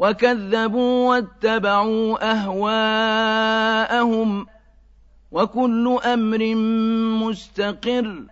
وكذبوا واتبعوا أهواءهم وكل أمر مستقر